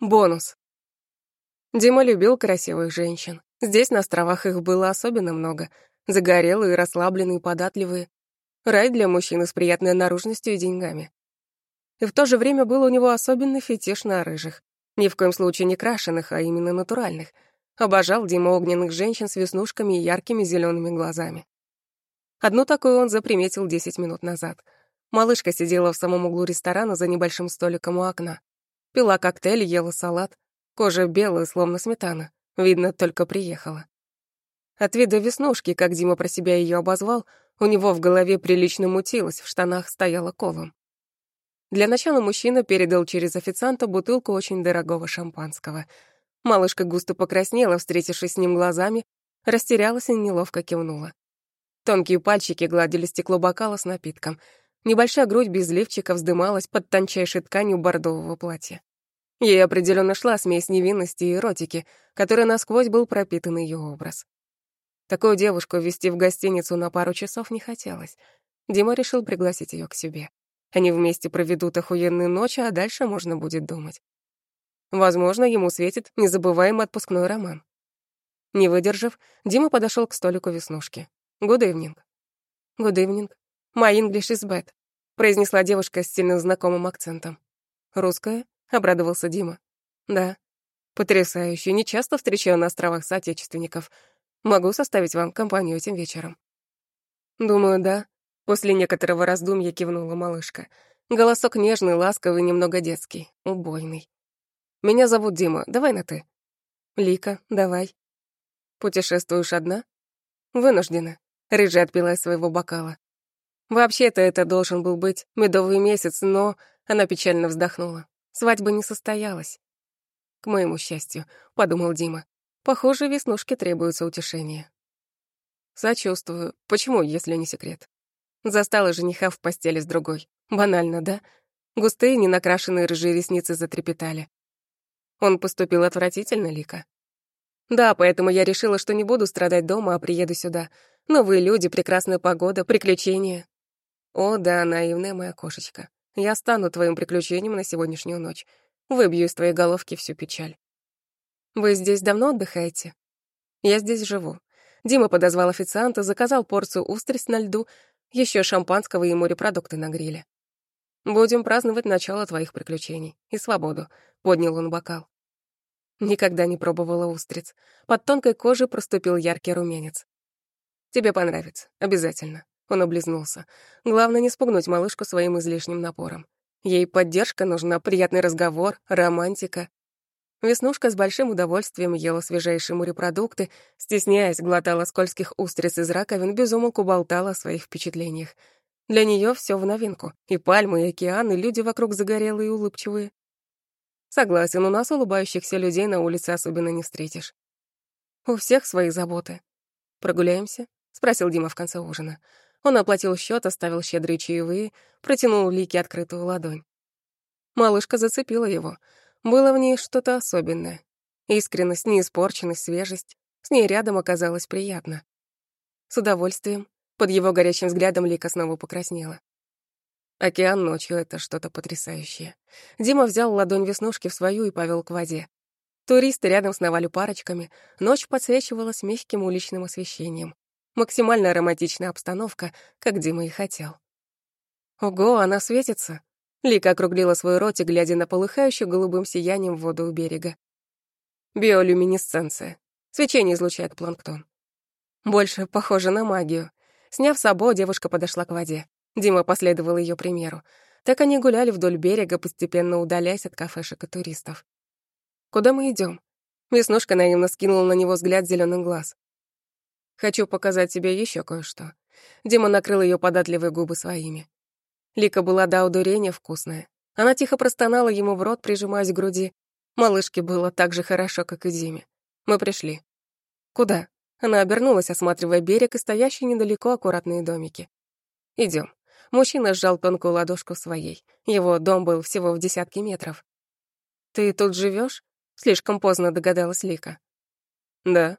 Бонус. Дима любил красивых женщин. Здесь, на островах, их было особенно много. Загорелые, расслабленные, податливые. Рай для мужчины с приятной наружностью и деньгами. И в то же время был у него особенный фетиш на рыжих. Ни в коем случае не крашеных, а именно натуральных. Обожал Дима огненных женщин с веснушками и яркими зелеными глазами. Одну такую он заприметил 10 минут назад. Малышка сидела в самом углу ресторана за небольшим столиком у окна. Пила коктейль, ела салат. Кожа белая, словно сметана. Видно, только приехала. От вида веснушки, как Дима про себя ее обозвал, у него в голове прилично мутилось, в штанах стояла колом. Для начала мужчина передал через официанта бутылку очень дорогого шампанского. Малышка густо покраснела, встретившись с ним глазами, растерялась и неловко кивнула. Тонкие пальчики гладили стекло бокала с напитком. Небольшая грудь без лифчика вздымалась под тончайшей тканью бордового платья. Ей определенно шла смесь невинности и эротики, которая насквозь был пропитан ее образ. Такую девушку вести в гостиницу на пару часов не хотелось. Дима решил пригласить ее к себе. Они вместе проведут охуенную ночь, а дальше можно будет думать. Возможно, ему светит незабываемый отпускной роман. Не выдержав, Дима подошел к столику Веснушки. «Good evening». «Good evening. My English is bad», — произнесла девушка с сильно знакомым акцентом. «Русская?» — обрадовался Дима. «Да». «Потрясающе. Не часто встречаю на островах соотечественников. Могу составить вам компанию этим вечером». «Думаю, да». После некоторого раздумья кивнула малышка. Голосок нежный, ласковый, немного детский, убойный. «Меня зовут Дима. Давай на «ты». «Лика, давай». «Путешествуешь одна?» «Вынуждена». Рыжая отпила из своего бокала. Вообще-то это должен был быть медовый месяц, но она печально вздохнула. Свадьба не состоялась. К моему счастью, подумал Дима. Похоже, веснушке требуется утешение. Сочувствую. Почему, если не секрет? Застала жениха в постели с другой. Банально, да? Густые, ненакрашенные рыжие ресницы затрепетали. Он поступил отвратительно, Лика. Да, поэтому я решила, что не буду страдать дома, а приеду сюда. Новые люди, прекрасная погода, приключения. О, да, наивная моя кошечка. Я стану твоим приключением на сегодняшнюю ночь. Выбью из твоей головки всю печаль. Вы здесь давно отдыхаете? Я здесь живу. Дима подозвал официанта, заказал порцию устриц на льду, еще шампанского и морепродукты на гриле. Будем праздновать начало твоих приключений и свободу, поднял он бокал. Никогда не пробовала устриц. Под тонкой кожей проступил яркий румянец. Тебе понравится, обязательно. Он облизнулся. Главное не спугнуть малышку своим излишним напором. Ей поддержка нужна, приятный разговор, романтика. Веснушка с большим удовольствием ела свежайшие морепродукты, стесняясь, глотала скользких устриц из раковин, безумолку болтала о своих впечатлениях. Для нее все в новинку. И пальмы, и океан, и люди вокруг загорелые и улыбчивые. Согласен, у нас улыбающихся людей на улице особенно не встретишь. У всех свои заботы. Прогуляемся? спросил Дима в конце ужина. Он оплатил счет, оставил щедрые чаевые, протянул Лике открытую ладонь. Малышка зацепила его. Было в ней что-то особенное. Искренность, неиспорченность, свежесть. С ней рядом оказалось приятно. С удовольствием. Под его горячим взглядом Лика снова покраснела. Океан ночью — это что-то потрясающее. Дима взял ладонь Веснушки в свою и повел к воде. Туристы рядом сновали парочками, ночь подсвечивалась мягким уличным освещением. Максимально романтичная обстановка, как Дима и хотел. Ого, она светится. Лика округлила свой ротик, глядя на полыхающую голубым сиянием воду у берега. Биолюминесценция. Свечение излучает планктон. Больше похоже на магию. Сняв сабо, девушка подошла к воде. Дима последовал ее примеру. Так они гуляли вдоль берега, постепенно удаляясь от кафешек и туристов. «Куда мы идем? Веснушка наивно скинула на него взгляд зеленых глаз. Хочу показать тебе еще кое-что. Дима накрыл ее податливые губы своими. Лика была до удурения вкусная. Она тихо простонала ему в рот, прижимаясь к груди. Малышке было так же хорошо, как и Диме. Мы пришли. Куда? Она обернулась, осматривая берег и стоящие недалеко аккуратные домики. Идем. Мужчина сжал тонкую ладошку своей. Его дом был всего в десятке метров. «Ты тут живешь? Слишком поздно догадалась Лика. «Да»,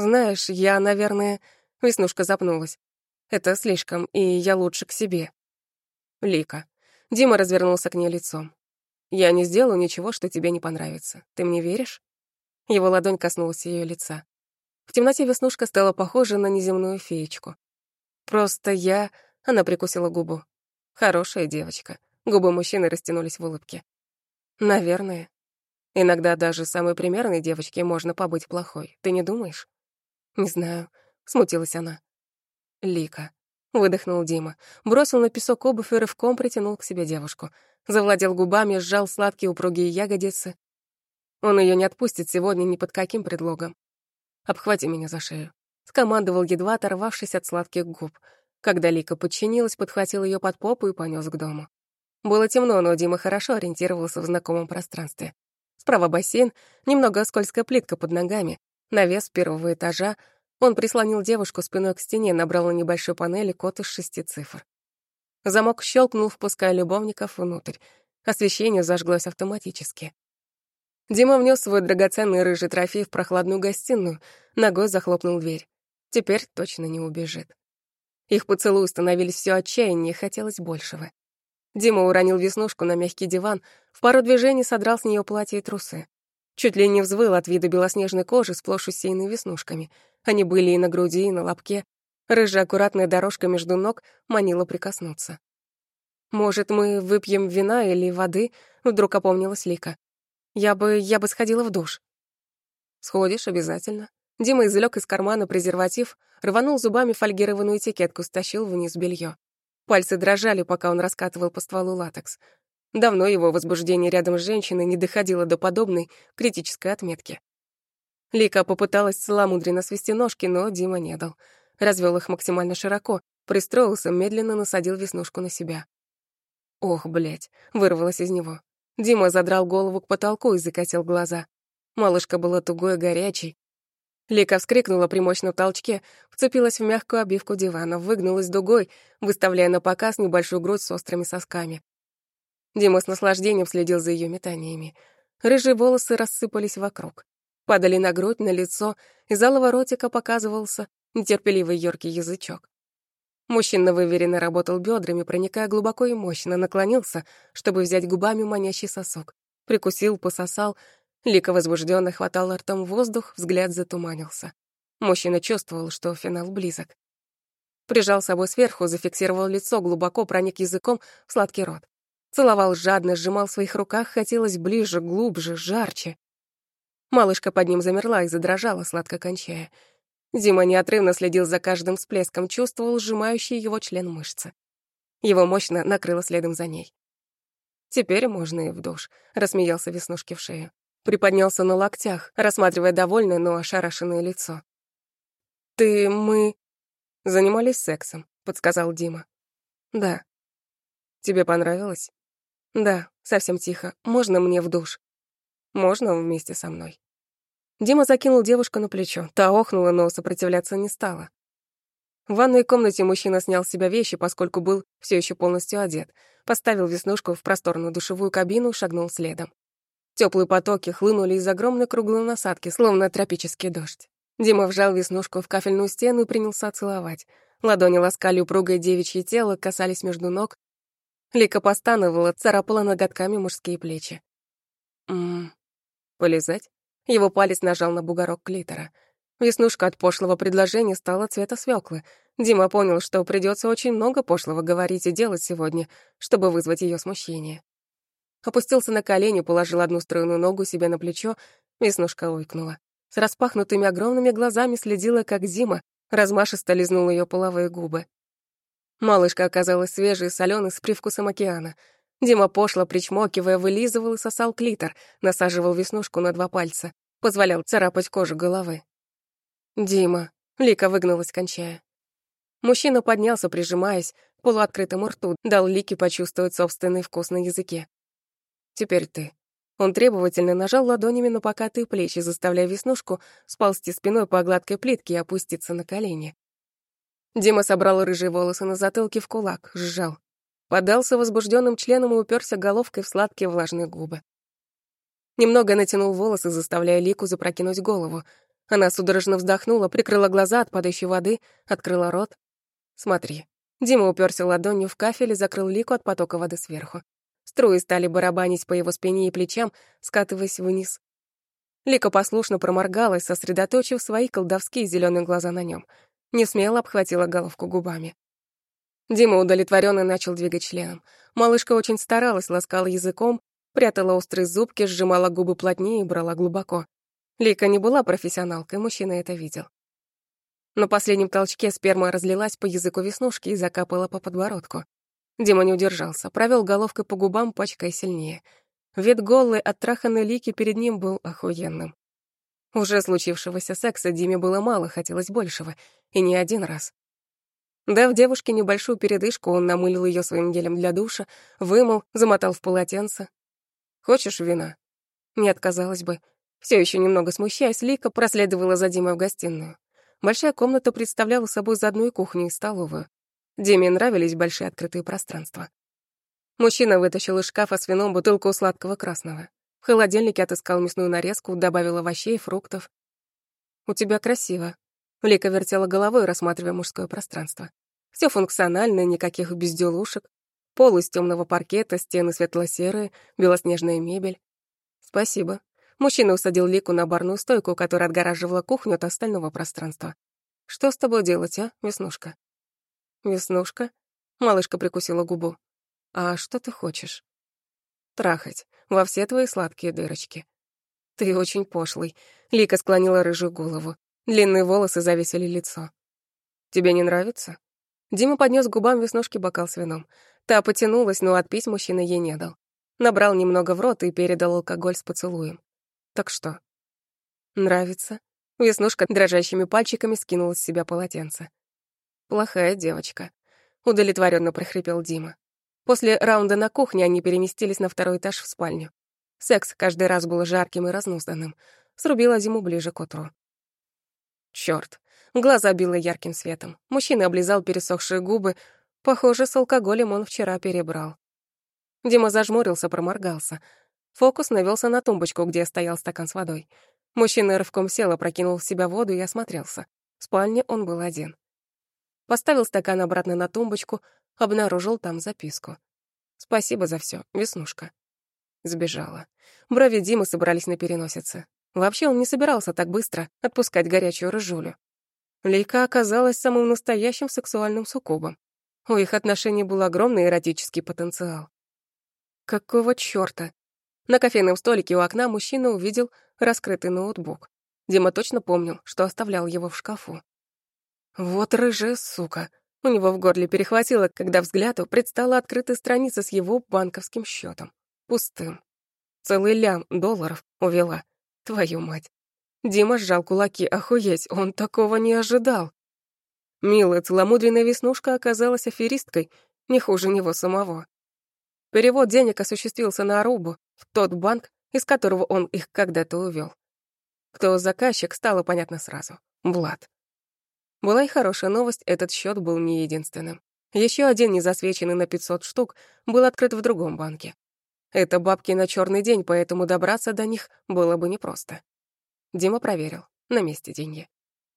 знаешь, я, наверное... Веснушка запнулась. Это слишком, и я лучше к себе. Лика. Дима развернулся к ней лицом. Я не сделаю ничего, что тебе не понравится. Ты мне веришь? Его ладонь коснулась ее лица. В темноте Веснушка стала похожа на неземную феечку. Просто я... Она прикусила губу. Хорошая девочка. Губы мужчины растянулись в улыбке. Наверное. Иногда даже самой примерной девочке можно побыть плохой. Ты не думаешь? Не знаю. Смутилась она. Лика. Выдохнул Дима. Бросил на песок обувь и рывком притянул к себе девушку. Завладел губами, сжал сладкие упругие ягодицы. Он ее не отпустит сегодня ни под каким предлогом. «Обхвати меня за шею», — скомандовал, едва оторвавшись от сладких губ. Когда Лика подчинилась, подхватил ее под попу и понес к дому. Было темно, но Дима хорошо ориентировался в знакомом пространстве. Справа бассейн, немного скользкая плитка под ногами, навес первого этажа. Он прислонил девушку спиной к стене, набрал на небольшой панели код из шести цифр. Замок щелкнул, впуская любовников внутрь. Освещение зажглось автоматически. Дима внес свой драгоценный рыжий трофей в прохладную гостиную, ногой захлопнул дверь. Теперь точно не убежит. Их поцелуи становились все отчаяннее, хотелось большего. Дима уронил веснушку на мягкий диван, в пару движений содрал с нее платье и трусы. Чуть ли не взвыл от вида белоснежной кожи, сплошь усеянной веснушками. Они были и на груди, и на лобке. Рыжая аккуратная дорожка между ног манила прикоснуться. «Может, мы выпьем вина или воды?» — вдруг опомнилась Лика. Я бы... я бы сходила в душ. Сходишь обязательно. Дима извлек из кармана презерватив, рванул зубами фольгированную этикетку, стащил вниз белье. Пальцы дрожали, пока он раскатывал по стволу латекс. Давно его возбуждение рядом с женщиной не доходило до подобной критической отметки. Лика попыталась целомудренно свести ножки, но Дима не дал. Развел их максимально широко, пристроился, медленно насадил веснушку на себя. Ох, блядь, вырвалось из него. Дима задрал голову к потолку и закатил глаза. Малышка была тугой и горячей. Лика вскрикнула при мощном толчке, вцепилась в мягкую обивку дивана, выгнулась дугой, выставляя на показ небольшую грудь с острыми сосками. Дима с наслаждением следил за ее метаниями. Рыжие волосы рассыпались вокруг. Падали на грудь, на лицо, из алого ротика показывался нетерпеливый ёркий язычок. Мужчина выверенно работал бедрами, проникая глубоко и мощно, наклонился, чтобы взять губами манящий сосок. Прикусил, пососал. Лика возбужденно хватал ртом воздух, взгляд затуманился. Мужчина чувствовал, что финал близок. Прижал собой сверху, зафиксировал лицо, глубоко проник языком в сладкий рот. Целовал жадно, сжимал в своих руках, хотелось ближе, глубже, жарче. Малышка под ним замерла и задрожала, сладко кончая. Дима неотрывно следил за каждым всплеском, чувствовал сжимающий его член мышцы. Его мощно накрыло следом за ней. «Теперь можно и в душ», — рассмеялся Веснушки в шею. Приподнялся на локтях, рассматривая довольное, но ошарашенное лицо. «Ты... мы...» «Занимались сексом», — подсказал Дима. «Да». «Тебе понравилось?» «Да, совсем тихо. Можно мне в душ?» «Можно вместе со мной». Дима закинул девушку на плечо. Та охнула, но сопротивляться не стала. В ванной комнате мужчина снял с себя вещи, поскольку был все еще полностью одет. Поставил веснушку в просторную душевую кабину, шагнул следом. Теплые потоки хлынули из огромной круглой насадки, словно тропический дождь. Дима вжал веснушку в кафельную стену и принялся целовать. Ладони ласкали упругое девичье тело, касались между ног. Лика постановала, царапала ноготками мужские плечи. «Ммм, полезать?» Его палец нажал на бугорок клитора. Веснушка от пошлого предложения стала цвета свеклы. Дима понял, что придется очень много пошлого говорить и делать сегодня, чтобы вызвать ее смущение. Опустился на колени, положил одну стройную ногу себе на плечо, Веснушка ойкнула. С распахнутыми огромными глазами следила, как Дима размашисто лизнул ее половые губы. Малышка оказалась свежей и солёной с привкусом океана — Дима пошло, причмокивая, вылизывал и сосал клитор, насаживал веснушку на два пальца, позволял царапать кожу головы. «Дима», — Лика выгналась, кончая. Мужчина поднялся, прижимаясь, полуоткрытому рту, дал Лике почувствовать собственный вкус на языке. «Теперь ты». Он требовательно нажал ладонями на покатые плечи, заставляя веснушку сползти спиной по гладкой плитке и опуститься на колени. Дима собрал рыжие волосы на затылке в кулак, сжал. Подался возбужденным членом и уперся головкой в сладкие влажные губы. Немного натянул волосы, заставляя Лику запрокинуть голову. Она судорожно вздохнула, прикрыла глаза от падающей воды, открыла рот. «Смотри». Дима уперся ладонью в кафель и закрыл Лику от потока воды сверху. Струи стали барабанить по его спине и плечам, скатываясь вниз. Лика послушно проморгалась, сосредоточив свои колдовские зеленые глаза на нем. Не смело обхватила головку губами. Дима удовлетворенно начал двигать членом. Малышка очень старалась, ласкала языком, прятала острые зубки, сжимала губы плотнее и брала глубоко. Лика не была профессионалкой, мужчина это видел. На последнем толчке сперма разлилась по языку веснушки и закапала по подбородку. Дима не удержался, провел головкой по губам, пачкая сильнее. Вид голой, оттраханной Лики перед ним был охуенным. Уже случившегося секса Диме было мало, хотелось большего, и не один раз. Дав девушке небольшую передышку, он намылил ее своим гелем для душа, вымыл, замотал в полотенце. «Хочешь вина?» Не отказалась бы. Все еще немного смущаясь, Лика проследовала за Димой в гостиную. Большая комната представляла собой заодно и кухню, и столовую. Диме нравились большие открытые пространства. Мужчина вытащил из шкафа с вином бутылку сладкого красного. В холодильнике отыскал мясную нарезку, добавил овощей, фруктов. «У тебя красиво», Лика вертела головой, рассматривая мужское пространство. Все функционально, никаких безделушек. Пол из темного паркета, стены светло-серые, белоснежная мебель. Спасибо. Мужчина усадил Лику на барную стойку, которая отгораживала кухню от остального пространства. Что с тобой делать, а, Веснушка? Веснушка? Малышка прикусила губу. А что ты хочешь? Трахать во все твои сладкие дырочки. Ты очень пошлый. Лика склонила рыжую голову. Длинные волосы зависели лицо. «Тебе не нравится?» Дима поднес к губам веснушки бокал с вином. Та потянулась, но отпить мужчина ей не дал. Набрал немного в рот и передал алкоголь с поцелуем. «Так что?» «Нравится?» Веснушка дрожащими пальчиками скинула с себя полотенце. «Плохая девочка», — удовлетворенно прохрипел Дима. После раунда на кухне они переместились на второй этаж в спальню. Секс каждый раз был жарким и разнузданным. Срубила зиму ближе к утру. Чёрт. Глаза било ярким светом. Мужчина облизал пересохшие губы. Похоже, с алкоголем он вчера перебрал. Дима зажмурился, проморгался. Фокус навелся на тумбочку, где стоял стакан с водой. Мужчина рывком сел, опрокинул в себя воду и осмотрелся. В спальне он был один. Поставил стакан обратно на тумбочку, обнаружил там записку. «Спасибо за все, Веснушка». Сбежала. Брови Димы собрались на переносице. Вообще он не собирался так быстро отпускать горячую рыжулю. Лейка оказалась самым настоящим сексуальным суккубом. У их отношений был огромный эротический потенциал. Какого чёрта? На кофейном столике у окна мужчина увидел раскрытый ноутбук. Дима точно помнил, что оставлял его в шкафу. Вот рыжая сука. У него в горле перехватило, когда взгляду предстала открытая страница с его банковским счетом. Пустым. Целый лям долларов увела. Твою мать. Дима сжал кулаки. Охуеть, он такого не ожидал. Милая целомудренная веснушка оказалась аферисткой, не хуже него самого. Перевод денег осуществился на Арубу, в тот банк, из которого он их когда-то увел. Кто заказчик, стало понятно сразу. Влад. Была и хорошая новость, этот счет был не единственным. Еще один, не засвеченный на 500 штук, был открыт в другом банке. Это бабки на черный день, поэтому добраться до них было бы непросто. Дима проверил. На месте деньги.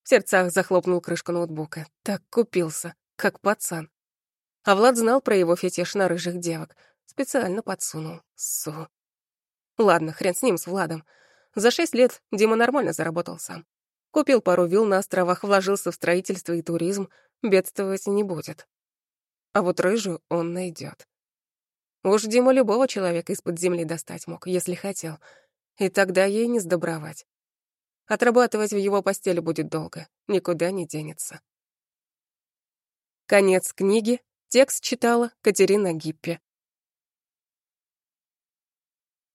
В сердцах захлопнул крышку ноутбука. Так купился, как пацан. А Влад знал про его фетиш на рыжих девок. Специально подсунул. Су. Ладно, хрен с ним, с Владом. За шесть лет Дима нормально заработал сам. Купил пару вилл на островах, вложился в строительство и туризм. Бедствовать не будет. А вот рыжую он найдет. Уж Дима любого человека из-под земли достать мог, если хотел. И тогда ей не сдобровать. Отрабатывать в его постели будет долго, никуда не денется. Конец книги. Текст читала Катерина Гиппи.